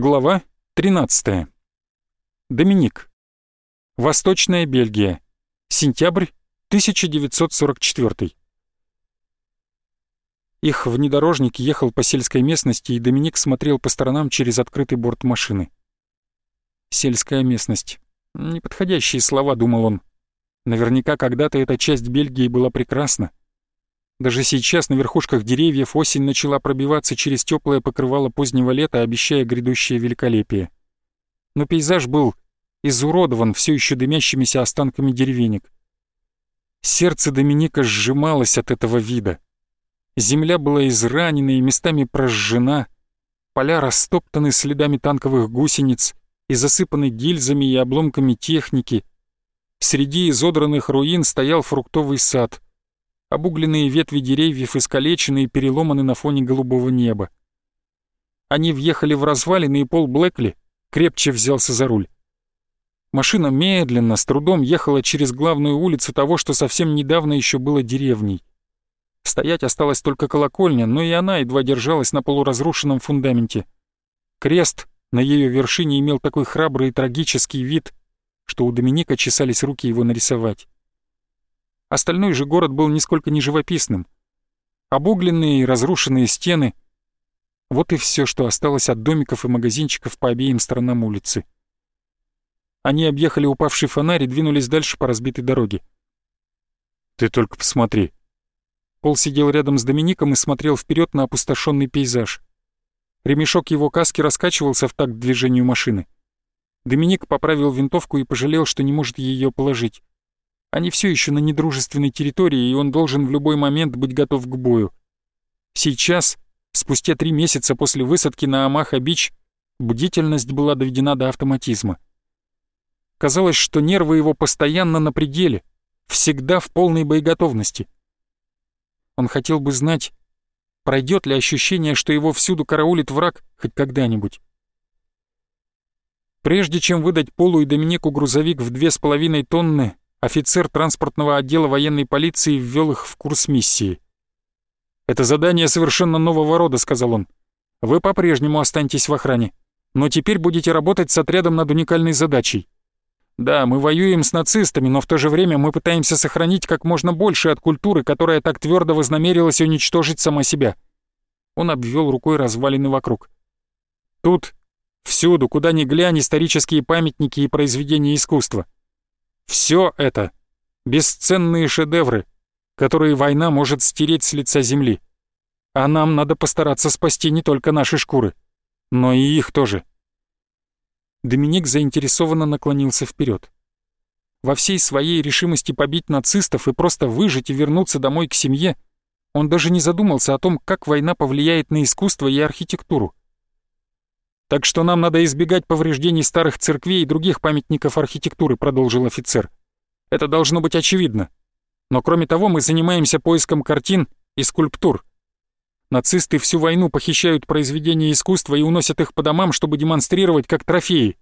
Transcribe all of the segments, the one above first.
Глава 13. Доминик. Восточная Бельгия. Сентябрь 1944. Их внедорожник ехал по сельской местности, и Доминик смотрел по сторонам через открытый борт машины. Сельская местность. Неподходящие слова, думал он. Наверняка когда-то эта часть Бельгии была прекрасна. Даже сейчас на верхушках деревьев осень начала пробиваться через теплое покрывало позднего лета, обещая грядущее великолепие. Но пейзаж был изуродован все еще дымящимися останками деревенек. Сердце Доминика сжималось от этого вида. Земля была изранена и местами прожжена, поля растоптаны следами танковых гусениц и засыпаны гильзами и обломками техники. Среди изодранных руин стоял фруктовый сад — Обугленные ветви деревьев искалечены и переломаны на фоне голубого неба. Они въехали в развалины, и Пол Блэкли крепче взялся за руль. Машина медленно, с трудом ехала через главную улицу того, что совсем недавно еще было деревней. Стоять осталась только колокольня, но и она едва держалась на полуразрушенном фундаменте. Крест на ее вершине имел такой храбрый и трагический вид, что у Доминика чесались руки его нарисовать. Остальной же город был нисколько не живописным. Обугленные и разрушенные стены — вот и все, что осталось от домиков и магазинчиков по обеим сторонам улицы. Они объехали упавший фонарь и двинулись дальше по разбитой дороге. «Ты только посмотри». Пол сидел рядом с Домиником и смотрел вперед на опустошенный пейзаж. Ремешок его каски раскачивался в такт движению машины. Доминик поправил винтовку и пожалел, что не может ее положить. Они все еще на недружественной территории, и он должен в любой момент быть готов к бою. Сейчас, спустя три месяца после высадки на Амаха-Бич, бдительность была доведена до автоматизма. Казалось, что нервы его постоянно на пределе, всегда в полной боеготовности. Он хотел бы знать, пройдет ли ощущение, что его всюду караулит враг хоть когда-нибудь. Прежде чем выдать Полу и Доминику грузовик в две с половиной тонны, офицер транспортного отдела военной полиции ввел их в курс миссии. «Это задание совершенно нового рода», — сказал он. «Вы по-прежнему останетесь в охране, но теперь будете работать с отрядом над уникальной задачей. Да, мы воюем с нацистами, но в то же время мы пытаемся сохранить как можно больше от культуры, которая так твердо вознамерилась уничтожить сама себя». Он обвел рукой развалины вокруг. «Тут, всюду, куда ни глянь, исторические памятники и произведения искусства». Все это — бесценные шедевры, которые война может стереть с лица земли. А нам надо постараться спасти не только наши шкуры, но и их тоже. Доминик заинтересованно наклонился вперед. Во всей своей решимости побить нацистов и просто выжить и вернуться домой к семье, он даже не задумался о том, как война повлияет на искусство и архитектуру. Так что нам надо избегать повреждений старых церквей и других памятников архитектуры», — продолжил офицер. «Это должно быть очевидно. Но кроме того, мы занимаемся поиском картин и скульптур. Нацисты всю войну похищают произведения искусства и уносят их по домам, чтобы демонстрировать как трофеи».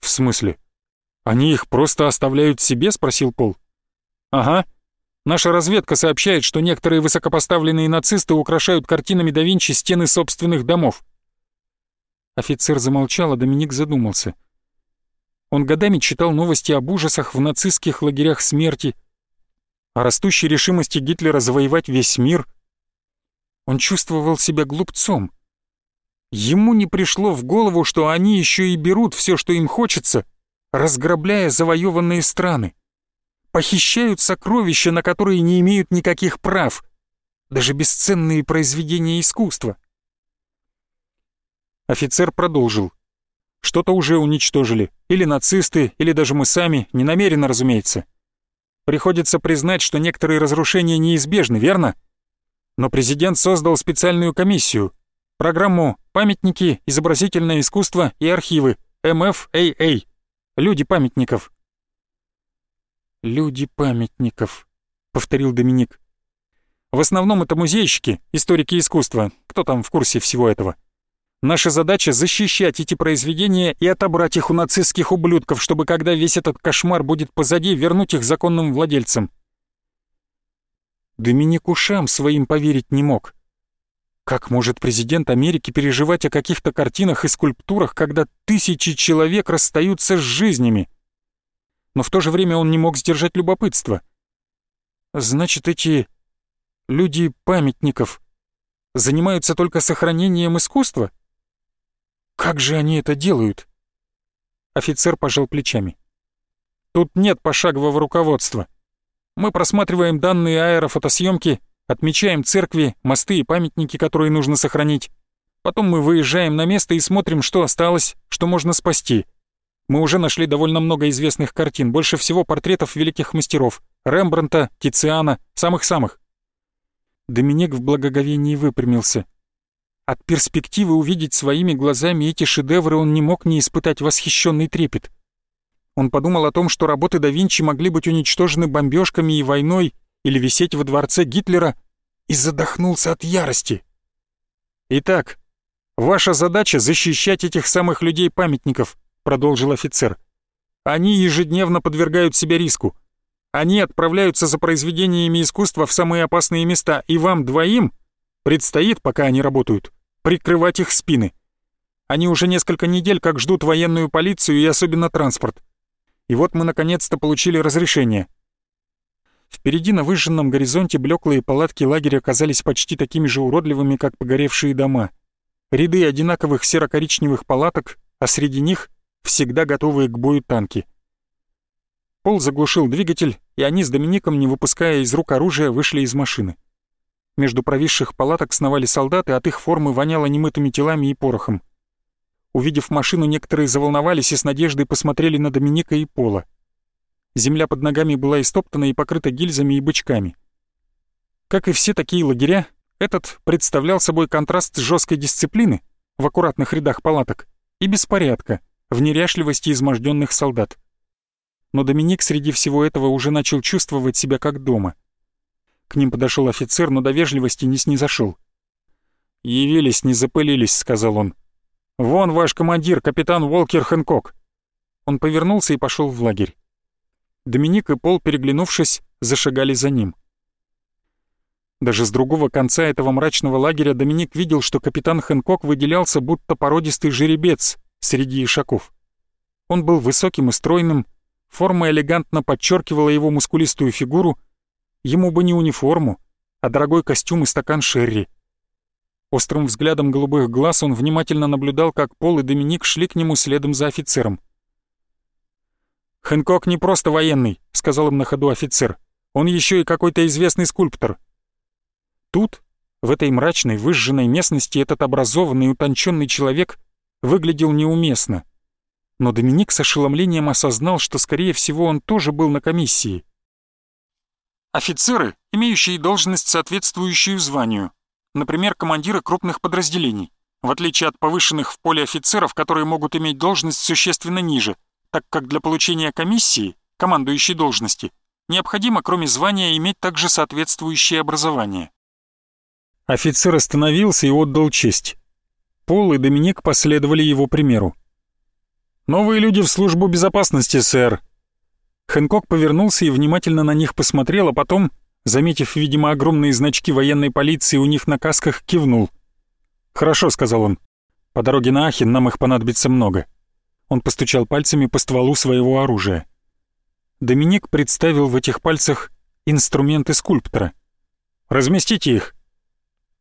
«В смысле? Они их просто оставляют себе?» — спросил Пол. «Ага. Наша разведка сообщает, что некоторые высокопоставленные нацисты украшают картинами да Винчи стены собственных домов. Офицер замолчал, а Доминик задумался. Он годами читал новости об ужасах в нацистских лагерях смерти, о растущей решимости Гитлера завоевать весь мир. Он чувствовал себя глупцом. Ему не пришло в голову, что они еще и берут все, что им хочется, разграбляя завоеванные страны. Похищают сокровища, на которые не имеют никаких прав, даже бесценные произведения искусства. Офицер продолжил. Что-то уже уничтожили. Или нацисты, или даже мы сами, не намеренно, разумеется. Приходится признать, что некоторые разрушения неизбежны, верно? Но президент создал специальную комиссию. Программу «Памятники, изобразительное искусство и архивы» МФАА. Люди памятников. «Люди памятников», — повторил Доминик. «В основном это музейщики, историки искусства. Кто там в курсе всего этого?» Наша задача — защищать эти произведения и отобрать их у нацистских ублюдков, чтобы когда весь этот кошмар будет позади, вернуть их законным владельцам. Доминик ушам своим поверить не мог. Как может президент Америки переживать о каких-то картинах и скульптурах, когда тысячи человек расстаются с жизнями? Но в то же время он не мог сдержать любопытство. Значит, эти люди памятников занимаются только сохранением искусства? Как же они это делают? Офицер пожал плечами. Тут нет пошагового руководства. Мы просматриваем данные аэрофотосъемки Отмечаем церкви, мосты и памятники, которые нужно сохранить. Потом мы выезжаем на место и смотрим, что осталось, что можно спасти. Мы уже нашли довольно много известных картин, больше всего портретов великих мастеров. Рембранта, Тициана, самых-самых. Доминик в благоговении выпрямился. От перспективы увидеть своими глазами эти шедевры он не мог не испытать восхищенный трепет. Он подумал о том, что работы да Винчи могли быть уничтожены бомбежками и войной, или висеть во дворце Гитлера и задохнулся от ярости. «Итак, ваша задача — защищать этих самых людей-памятников», — продолжил офицер. «Они ежедневно подвергают себя риску. Они отправляются за произведениями искусства в самые опасные места, и вам двоим предстоит, пока они работают, прикрывать их спины. Они уже несколько недель как ждут военную полицию и особенно транспорт. И вот мы наконец-то получили разрешение. Впереди на выжженном горизонте блеклые палатки лагеря оказались почти такими же уродливыми, как погоревшие дома. Ряды одинаковых серо-коричневых палаток, а среди них всегда готовые к бою танки. Пол заглушил двигатель, и они с Домиником, не выпуская из рук оружия, вышли из машины. Между провисших палаток сновали солдаты, от их формы воняло немытыми телами и порохом. Увидев машину, некоторые заволновались и с надеждой посмотрели на Доминика и Пола. Земля под ногами была истоптана и покрыта гильзами и бычками. Как и все такие лагеря, этот представлял собой контраст жесткой дисциплины в аккуратных рядах палаток и беспорядка в неряшливости изможденных солдат. Но Доминик среди всего этого уже начал чувствовать себя как дома. К ним подошел офицер, но до вежливости не снизошел. «Явились, не запылились», — сказал он. «Вон ваш командир, капитан Уолкер Хэнкок». Он повернулся и пошел в лагерь. Доминик и Пол, переглянувшись, зашагали за ним. Даже с другого конца этого мрачного лагеря Доминик видел, что капитан Хэнкок выделялся будто породистый жеребец среди ишаков. Он был высоким и стройным, форма элегантно подчеркивала его мускулистую фигуру, ему бы не униформу, а дорогой костюм и стакан шерри. Острым взглядом голубых глаз он внимательно наблюдал, как Пол и Доминик шли к нему следом за офицером. «Хэнкок не просто военный», — сказал им на ходу офицер. «Он еще и какой-то известный скульптор». Тут, в этой мрачной, выжженной местности, этот образованный, утонченный человек выглядел неуместно. Но Доминик с ошеломлением осознал, что, скорее всего, он тоже был на комиссии. Офицеры, имеющие должность, соответствующую званию, например, командиры крупных подразделений, в отличие от повышенных в поле офицеров, которые могут иметь должность существенно ниже — так как для получения комиссии, командующей должности, необходимо, кроме звания, иметь также соответствующее образование. Офицер остановился и отдал честь. Пол и Доминик последовали его примеру. «Новые люди в службу безопасности, сэр». Хэнкок повернулся и внимательно на них посмотрел, а потом, заметив, видимо, огромные значки военной полиции у них на касках, кивнул. «Хорошо», — сказал он. «По дороге на Ахен нам их понадобится много». Он постучал пальцами по стволу своего оружия. Доминик представил в этих пальцах инструменты скульптора. «Разместите их».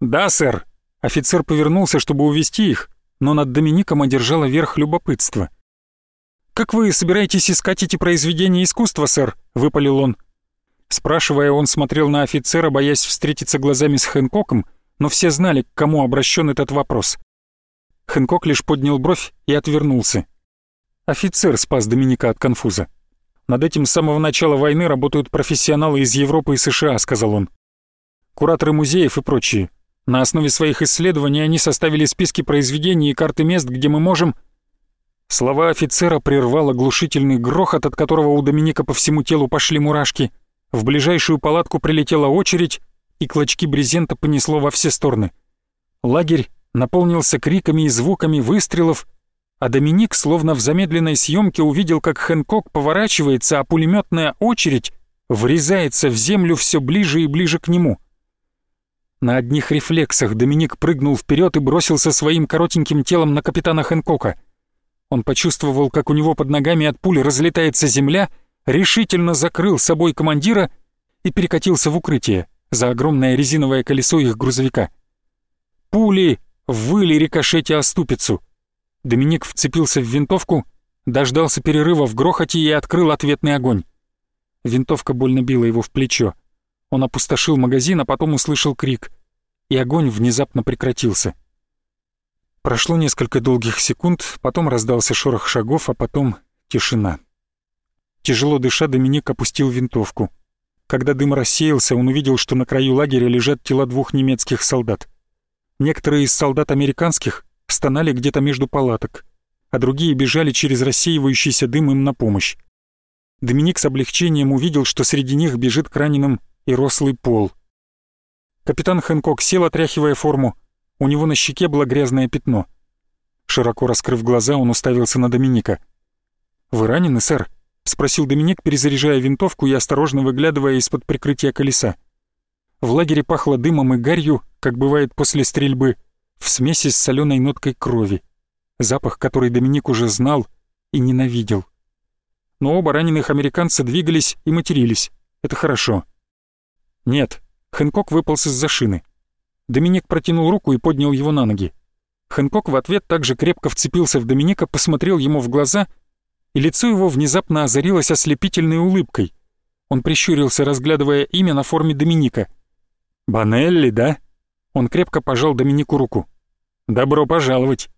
«Да, сэр». Офицер повернулся, чтобы увести их, но над Домиником одержало верх любопытства. «Как вы собираетесь искать эти произведения искусства, сэр?» — выпалил он. Спрашивая, он смотрел на офицера, боясь встретиться глазами с Хэнкоком, но все знали, к кому обращен этот вопрос. Хэнкок лишь поднял бровь и отвернулся. Офицер спас Доминика от конфуза. «Над этим с самого начала войны работают профессионалы из Европы и США», — сказал он. «Кураторы музеев и прочие. На основе своих исследований они составили списки произведений и карты мест, где мы можем...» Слова офицера прервал оглушительный грохот, от которого у Доминика по всему телу пошли мурашки. В ближайшую палатку прилетела очередь, и клочки брезента понесло во все стороны. Лагерь наполнился криками и звуками выстрелов, а Доминик, словно в замедленной съемке, увидел, как Хэнкок поворачивается, а пулеметная очередь врезается в землю все ближе и ближе к нему. На одних рефлексах Доминик прыгнул вперед и бросился своим коротеньким телом на капитана Хэнкока. Он почувствовал, как у него под ногами от пули разлетается земля, решительно закрыл собой командира и перекатился в укрытие за огромное резиновое колесо их грузовика. Пули выли рикошете о ступицу. Доминик вцепился в винтовку, дождался перерыва в грохоте и открыл ответный огонь. Винтовка больно била его в плечо. Он опустошил магазин, а потом услышал крик, и огонь внезапно прекратился. Прошло несколько долгих секунд, потом раздался шорох шагов, а потом тишина. Тяжело дыша, Доминик опустил винтовку. Когда дым рассеялся, он увидел, что на краю лагеря лежат тела двух немецких солдат. Некоторые из солдат американских стонали где-то между палаток, а другие бежали через рассеивающийся дым им на помощь. Доминик с облегчением увидел, что среди них бежит к раненым и рослый пол. Капитан Хэнкок сел, отряхивая форму. У него на щеке было грязное пятно. Широко раскрыв глаза, он уставился на Доминика. «Вы ранены, сэр?» — спросил Доминик, перезаряжая винтовку и осторожно выглядывая из-под прикрытия колеса. В лагере пахло дымом и гарью, как бывает после стрельбы, в смеси с соленой ноткой крови. Запах, который Доминик уже знал и ненавидел. Но оба раненых американца двигались и матерились. Это хорошо. Нет, Хэнкок выполз из-за шины. Доминик протянул руку и поднял его на ноги. Хэнкок в ответ также крепко вцепился в Доминика, посмотрел ему в глаза, и лицо его внезапно озарилось ослепительной улыбкой. Он прищурился, разглядывая имя на форме Доминика. «Банелли, да?» Он крепко пожал Доминику руку. «Добро пожаловать!»